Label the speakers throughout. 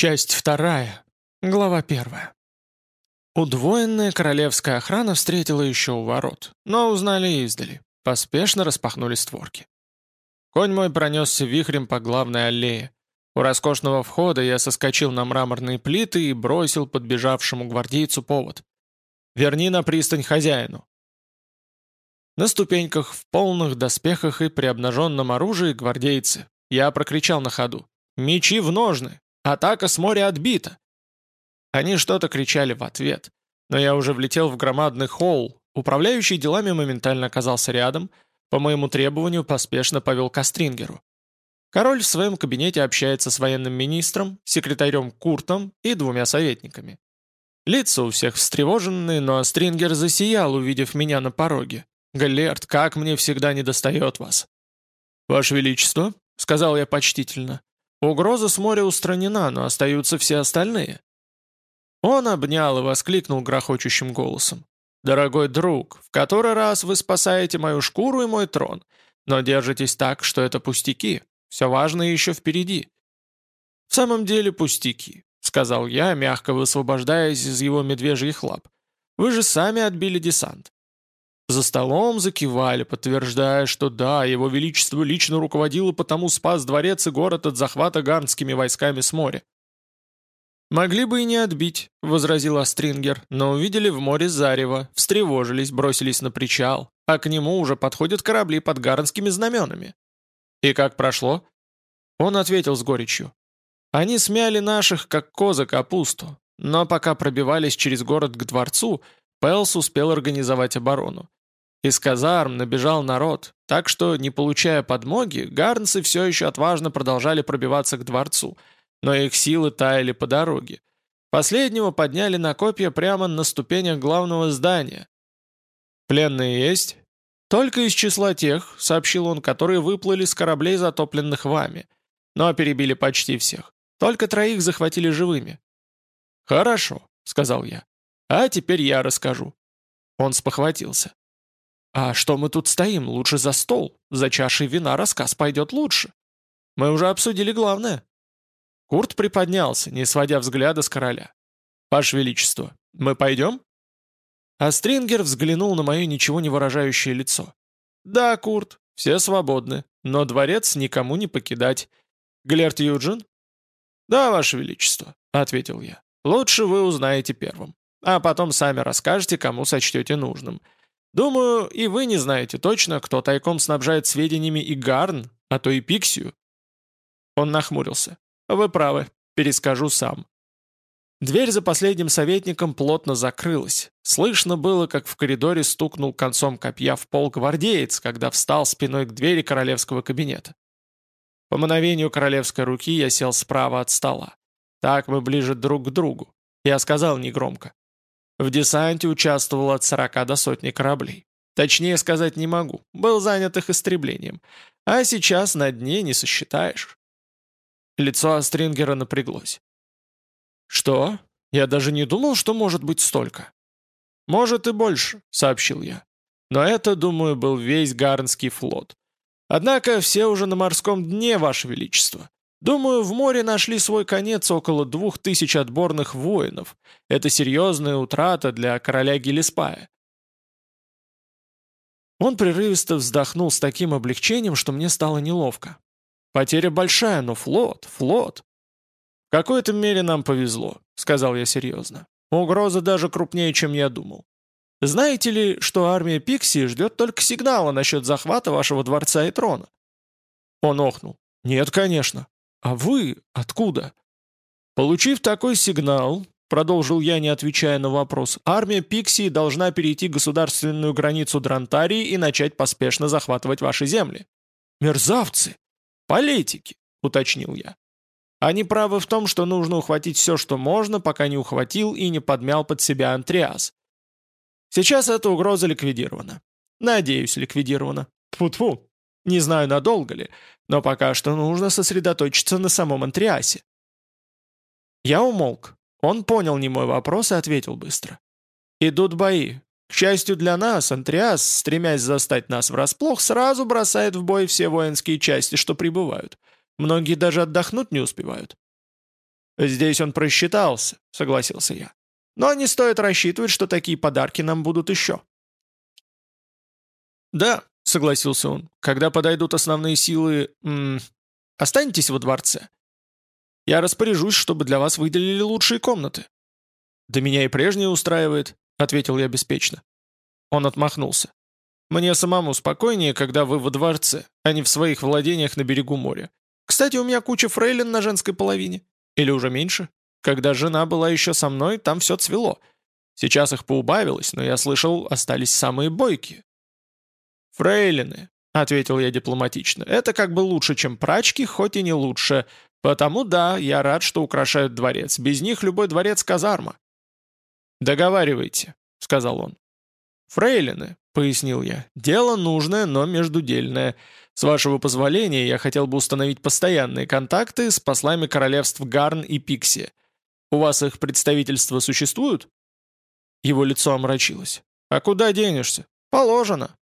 Speaker 1: Часть вторая. Глава первая. Удвоенная королевская охрана встретила еще у ворот, но узнали издали. Поспешно распахнули створки. Конь мой пронесся вихрем по главной аллее. У роскошного входа я соскочил на мраморные плиты и бросил подбежавшему гвардейцу повод. «Верни на пристань хозяину!» На ступеньках, в полных доспехах и при обнаженном оружии гвардейцы. Я прокричал на ходу. «Мечи в ножны! Атака с моря отбита!» Они что-то кричали в ответ, но я уже влетел в громадный холл. Управляющий делами моментально оказался рядом, по моему требованию поспешно повел к Астрингеру. Король в своем кабинете общается с военным министром, секретарем Куртом и двумя советниками. Лица у всех встревоженные, но Астрингер засиял, увидев меня на пороге. «Галерт, как мне всегда недостает вас!» «Ваше Величество», — сказал я почтительно, Угроза с моря устранена, но остаются все остальные. Он обнял и воскликнул грохочущим голосом. «Дорогой друг, в который раз вы спасаете мою шкуру и мой трон, но держитесь так, что это пустяки. Все важное еще впереди». «В самом деле пустяки», — сказал я, мягко высвобождаясь из его медвежьих лап. «Вы же сами отбили десант. За столом закивали, подтверждая, что да, его величество лично руководило, потому спас дворец и город от захвата гарнскими войсками с моря. «Могли бы и не отбить», — возразил Астрингер, но увидели в море зарево, встревожились, бросились на причал, а к нему уже подходят корабли под гарнскими знаменами. «И как прошло?» Он ответил с горечью. «Они смяли наших, как коза капусту, но пока пробивались через город к дворцу, Пелс успел организовать оборону. Из казарм набежал народ, так что, не получая подмоги, гарнцы все еще отважно продолжали пробиваться к дворцу, но их силы таяли по дороге. Последнего подняли на копья прямо на ступенях главного здания. «Пленные есть?» «Только из числа тех», — сообщил он, — «которые выплыли с кораблей, затопленных вами. Но перебили почти всех. Только троих захватили живыми». «Хорошо», — сказал я. «А теперь я расскажу». Он спохватился. «А что мы тут стоим? Лучше за стол. За чашей вина рассказ пойдет лучше. Мы уже обсудили главное». Курт приподнялся, не сводя взгляда с короля. «Ваше Величество, мы пойдем?» А Стрингер взглянул на мое ничего не выражающее лицо. «Да, Курт, все свободны, но дворец никому не покидать. Глерт Юджин?» «Да, Ваше Величество», — ответил я. «Лучше вы узнаете первым, а потом сами расскажете, кому сочтете нужным. Думаю, и вы не знаете точно, кто тайком снабжает сведениями и Гарн, а то и Пиксию». Он нахмурился. «Вы правы, перескажу сам». Дверь за последним советником плотно закрылась. Слышно было, как в коридоре стукнул концом копья в пол гвардеец, когда встал спиной к двери королевского кабинета. По мановению королевской руки я сел справа от стола. Так мы ближе друг к другу. Я сказал негромко. В десанте участвовало от 40 до сотни кораблей. Точнее сказать не могу, был занят их истреблением. А сейчас на дне не сосчитаешь. Лицо Астрингера напряглось. «Что? Я даже не думал, что может быть столько». «Может и больше», — сообщил я. «Но это, думаю, был весь Гарнский флот. Однако все уже на морском дне, Ваше Величество. Думаю, в море нашли свой конец около двух тысяч отборных воинов. Это серьезная утрата для короля Гелиспая. Он прерывисто вздохнул с таким облегчением, что мне стало неловко. Потеря большая, но флот, флот. В какой-то мере нам повезло, сказал я серьезно. Угроза даже крупнее, чем я думал. Знаете ли, что армия Пикси ждет только сигнала насчет захвата вашего дворца и трона? Он охнул. Нет, конечно. «А вы откуда?» Получив такой сигнал, продолжил я, не отвечая на вопрос, армия Пиксии должна перейти государственную границу Дрантарии и начать поспешно захватывать ваши земли. «Мерзавцы! Политики!» — уточнил я. Они правы в том, что нужно ухватить все, что можно, пока не ухватил и не подмял под себя Антриас. Сейчас эта угроза ликвидирована. Надеюсь, ликвидирована. Тьфу-тьфу. Не знаю, надолго ли, но пока что нужно сосредоточиться на самом Антриасе. Я умолк. Он понял не мой вопрос и ответил быстро. «Идут бои. К счастью для нас, Антриас, стремясь застать нас врасплох, сразу бросает в бой все воинские части, что прибывают. Многие даже отдохнуть не успевают». «Здесь он просчитался», — согласился я. «Но не стоит рассчитывать, что такие подарки нам будут еще». «Да», — согласился он, — «когда подойдут основные силы... М -м, останетесь во дворце. Я распоряжусь, чтобы для вас выделили лучшие комнаты». «Да меня и прежнее устраивает», — ответил я беспечно. Он отмахнулся. «Мне самому спокойнее, когда вы во дворце, а не в своих владениях на берегу моря. Кстати, у меня куча фрейлин на женской половине. Или уже меньше. Когда жена была еще со мной, там все цвело. Сейчас их поубавилось, но я слышал, остались самые бойкие. «Фрейлины», — ответил я дипломатично, — «это как бы лучше, чем прачки, хоть и не лучше. Потому да, я рад, что украшают дворец. Без них любой дворец — казарма». «Договаривайте», — сказал он. «Фрейлины», — пояснил я, — «дело нужное, но междудельное. С вашего позволения, я хотел бы установить постоянные контакты с послами королевств Гарн и Пикси. У вас их представительства существуют?» Его лицо омрачилось. «А куда денешься? Положено».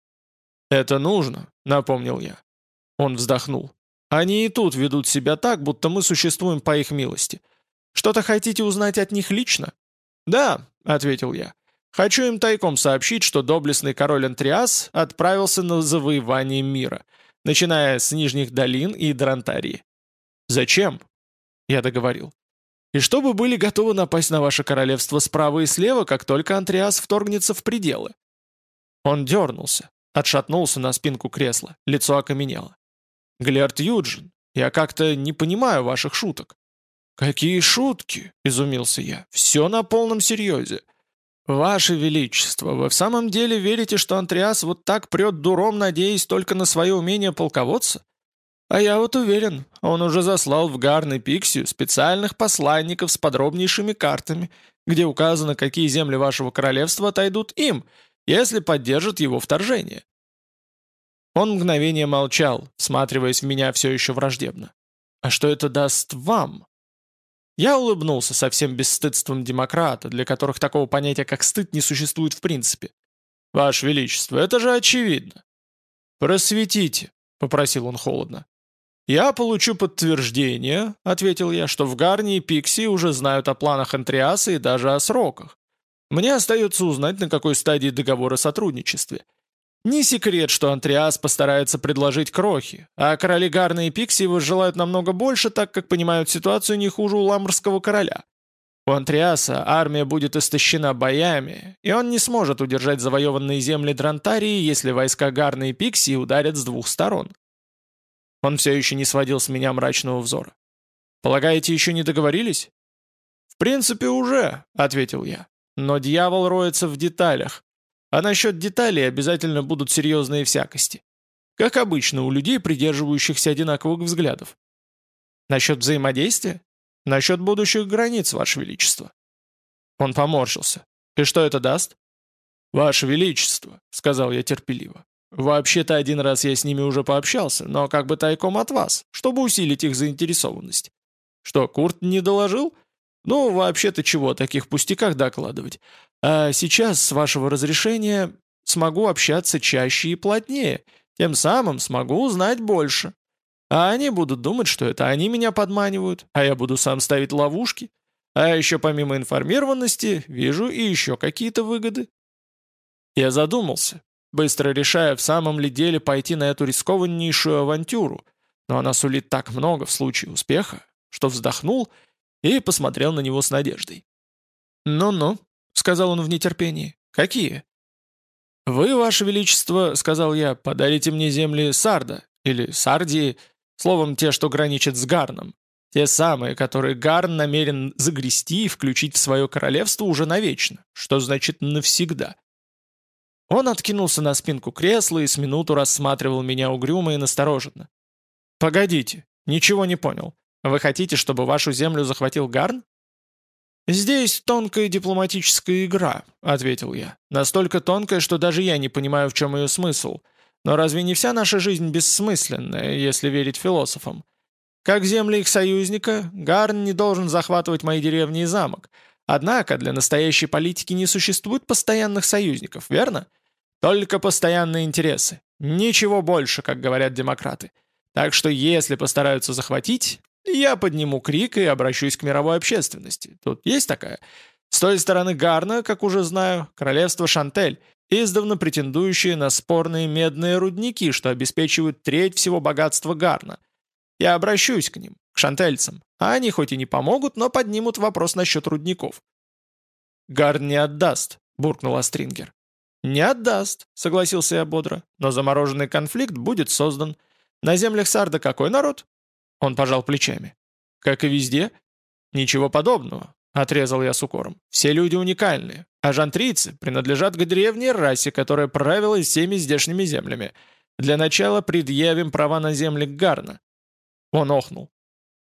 Speaker 1: «Это нужно», — напомнил я. Он вздохнул. «Они и тут ведут себя так, будто мы существуем по их милости. Что-то хотите узнать от них лично?» «Да», — ответил я. Хочу им тайком сообщить, что доблестный король Антриас отправился на завоевание мира, начиная с Нижних долин и Дронтарии. «Зачем?» Я договорил. «И чтобы были готовы напасть на ваше королевство справа и слева, как только Антриас вторгнется в пределы». Он дернулся, отшатнулся на спинку кресла, лицо окаменело. «Глярд Юджин, я как-то не понимаю ваших шуток». «Какие шутки?» — изумился я. «Все на полном серьезе. «Ваше Величество, вы в самом деле верите, что Антриас вот так прет дуром, надеясь только на свое умение полководца? А я вот уверен, он уже заслал в Гарн и Пиксию специальных посланников с подробнейшими картами, где указано, какие земли вашего королевства отойдут им, если поддержат его вторжение». Он мгновение молчал, всматриваясь в меня все еще враждебно. «А что это даст вам?» Я улыбнулся совсем бесстыдством демократа, для которых такого понятия, как стыд, не существует в принципе. «Ваше Величество, это же очевидно!» «Просветите», — попросил он холодно. «Я получу подтверждение», — ответил я, «что в Гарни и Пикси уже знают о планах Антриаса и даже о сроках. Мне остается узнать, на какой стадии договора о сотрудничестве. Не секрет, что Антриас постарается предложить крохи, а короли Гарна и Пикси его желают намного больше, так как понимают ситуацию не хуже у ламбрского короля. У Антриаса армия будет истощена боями, и он не сможет удержать завоеванные земли Дрантарии, если войска Гарна и Пикси ударят с двух сторон. Он все еще не сводил с меня мрачного взора. «Полагаете, еще не договорились?» «В принципе, уже», — ответил я. «Но дьявол роется в деталях, а насчет деталей обязательно будут серьезные всякости. Как обычно у людей, придерживающихся одинаковых взглядов. Насчет взаимодействия? Насчет будущих границ, Ваше Величество. Он поморщился. И что это даст? «Ваше Величество», — сказал я терпеливо. «Вообще-то один раз я с ними уже пообщался, но как бы тайком от вас, чтобы усилить их заинтересованность. Что, Курт не доложил? Ну, вообще-то чего о таких пустяках докладывать? А сейчас, с вашего разрешения, смогу общаться чаще и плотнее, тем самым смогу узнать больше. А они будут думать, что это они меня подманивают, а я буду сам ставить ловушки. А еще помимо информированности, вижу и еще какие-то выгоды. Я задумался, быстро решая, в самом ли деле пойти на эту рискованнейшую авантюру, но она сулит так много в случае успеха, что вздохнул и посмотрел на него с надеждой. «Ну-ну», — сказал он в нетерпении. «Какие?» «Вы, Ваше Величество, — сказал я, — подарите мне земли Сарда, или Сардии, словом, те, что граничат с Гарном, те самые, которые Гарн намерен загрести и включить в свое королевство уже навечно, что значит навсегда». Он откинулся на спинку кресла и с минуту рассматривал меня угрюмо и настороженно. «Погодите, ничего не понял. Вы хотите, чтобы вашу землю захватил Гарн?» «Здесь тонкая дипломатическая игра», — ответил я. «Настолько тонкая, что даже я не понимаю, в чем ее смысл. Но разве не вся наша жизнь бессмысленная, если верить философам? Как земли их союзника, Гарн не должен захватывать мои деревни и замок. Однако для настоящей политики не существует постоянных союзников, верно? Только постоянные интересы. Ничего больше, как говорят демократы. Так что если постараются захватить, Я подниму крик и обращусь к мировой общественности. Тут есть такая? С той стороны Гарна, как уже знаю, королевство Шантель, издавна претендующие на спорные медные рудники, что обеспечивают треть всего богатства Гарна. Я обращусь к ним, к шантельцам, а они хоть и не помогут, но поднимут вопрос насчет рудников. «Гарн не отдаст», — буркнул Астрингер. «Не отдаст», — согласился я бодро, «но замороженный конфликт будет создан. На землях Сарда какой народ?» Он пожал плечами. «Как и везде?» «Ничего подобного», — отрезал я с укором. «Все люди уникальные, а жантрийцы принадлежат к древней расе, которая правила всеми здешними землями. Для начала предъявим права на земли Гарна». Он охнул.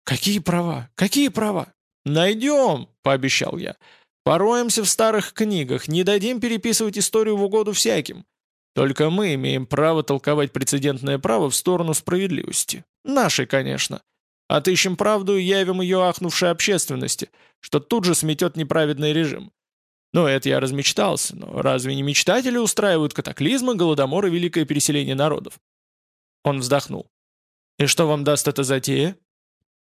Speaker 1: «Какие права? Какие права?» «Найдем», — пообещал я. Пороемся в старых книгах, не дадим переписывать историю в угоду всяким. Только мы имеем право толковать прецедентное право в сторону справедливости. Нашей, конечно. Отыщем правду и явим ее ахнувшей общественности, что тут же сметет неправедный режим. Ну, это я размечтался, но разве не мечтатели устраивают катаклизмы, голодоморы, великое переселение народов? Он вздохнул. «И что вам даст эта затея?»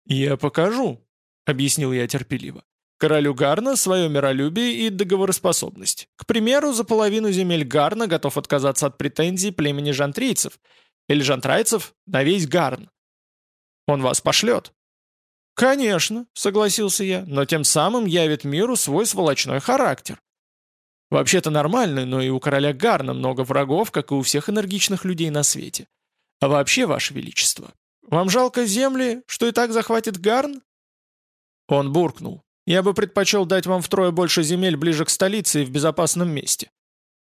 Speaker 1: «Я покажу», — объяснил я терпеливо. Королю Гарна свое миролюбие и договороспособность. К примеру, за половину земель Гарна готов отказаться от претензий племени жантрийцев или жантрайцев на весь Гарн. Он вас пошлет. «Конечно», — согласился я, но тем самым явит миру свой сволочной характер. Вообще-то нормальный, но и у короля Гарна много врагов, как и у всех энергичных людей на свете. А вообще, ваше величество, вам жалко земли, что и так захватит Гарн?» Он буркнул. Я бы предпочел дать вам втрое больше земель ближе к столице и в безопасном месте».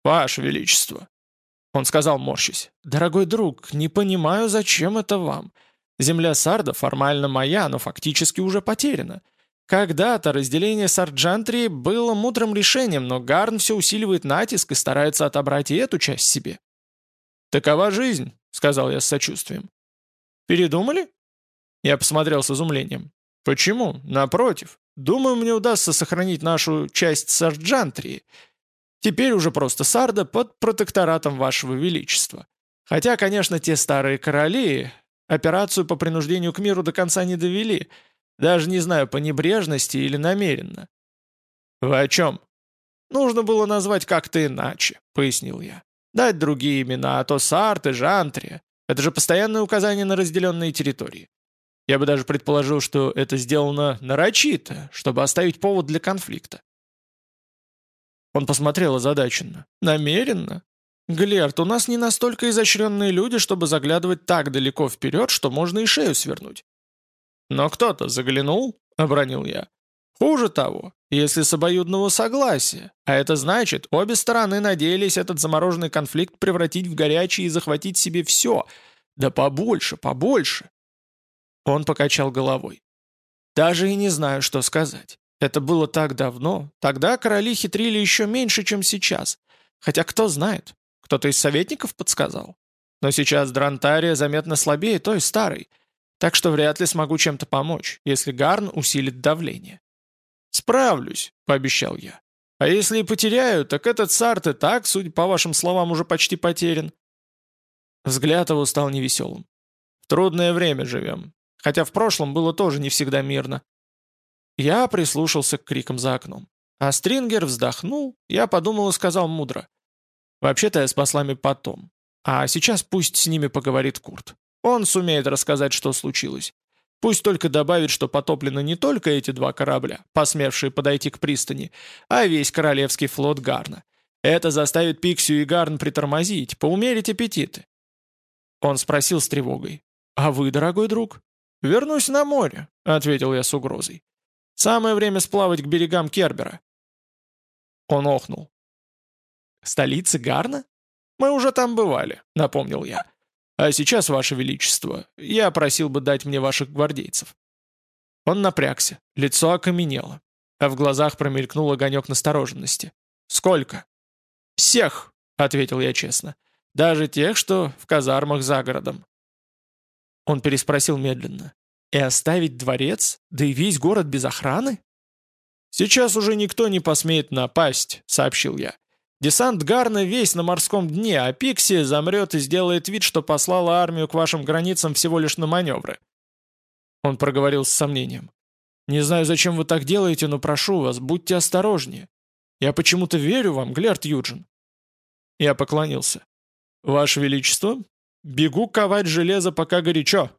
Speaker 1: «Ваше Величество!» Он сказал, морщись. «Дорогой друг, не понимаю, зачем это вам. Земля Сарда формально моя, но фактически уже потеряна. Когда-то разделение Сарджантрии было мудрым решением, но Гарн все усиливает натиск и старается отобрать и эту часть себе». «Такова жизнь», — сказал я с сочувствием. «Передумали?» Я посмотрел с изумлением. «Почему? Напротив. Думаю, мне удастся сохранить нашу часть Сарджантрии. Теперь уже просто Сарда под протекторатом вашего величества. Хотя, конечно, те старые короли операцию по принуждению к миру до конца не довели. Даже не знаю, по небрежности или намеренно. «Вы о чем?» «Нужно было назвать как-то иначе», — пояснил я. «Дать другие имена, а то Сарт и Жантрия. Это же постоянное указание на разделенные территории. Я бы даже предположил, что это сделано нарочито, чтобы оставить повод для конфликта. Он посмотрел озадаченно. «Намеренно? Глерт, у нас не настолько изощренные люди, чтобы заглядывать так далеко вперед, что можно и шею свернуть». «Но кто-то заглянул», — обронил я. «Хуже того, если с обоюдного согласия, а это значит, обе стороны надеялись этот замороженный конфликт превратить в горячий и захватить себе все, да побольше, побольше. Он покачал головой. «Даже и не знаю, что сказать. Это было так давно. Тогда короли хитрили еще меньше, чем сейчас. Хотя кто знает, кто-то из советников подсказал. Но сейчас Дрантария заметно слабее той старой, так что вряд ли смогу чем-то помочь, если Гарн усилит давление». «Справлюсь», — пообещал я. «А если и потеряю, так этот Сарт и так, судя по вашим словам, уже почти потерян». Взгляд его стал невеселым. «В трудное время живем. Хотя в прошлом было тоже не всегда мирно. Я прислушался к крикам за окном. А Стрингер вздохнул, я подумал и сказал мудро. «Вообще-то я с послами потом. А сейчас пусть с ними поговорит Курт. Он сумеет рассказать, что случилось. Пусть только добавит, что потоплены не только эти два корабля, посмевшие подойти к пристани, а весь королевский флот Гарна. Это заставит Пиксию и Гарн притормозить, поумерить аппетиты». Он спросил с тревогой. «А вы, дорогой друг?» «Вернусь на море», — ответил я с угрозой. «Самое время сплавать к берегам Кербера». Он охнул. «Столица Гарна? Мы уже там бывали», — напомнил я. «А сейчас, Ваше Величество, я просил бы дать мне ваших гвардейцев». Он напрягся, лицо окаменело, а в глазах промелькнул огонек настороженности. «Сколько?» «Всех», — ответил я честно. «Даже тех, что в казармах за городом. Он переспросил медленно. «И оставить дворец? Да и весь город без охраны?» «Сейчас уже никто не посмеет напасть», — сообщил я. «Десант Гарна весь на морском дне, а Пикси замрет и сделает вид, что послала армию к вашим границам всего лишь на маневры». Он проговорил с сомнением. «Не знаю, зачем вы так делаете, но прошу вас, будьте осторожнее. Я почему-то верю вам, Глерт Юджин». Я поклонился. «Ваше Величество, бегу ковать железо, пока горячо.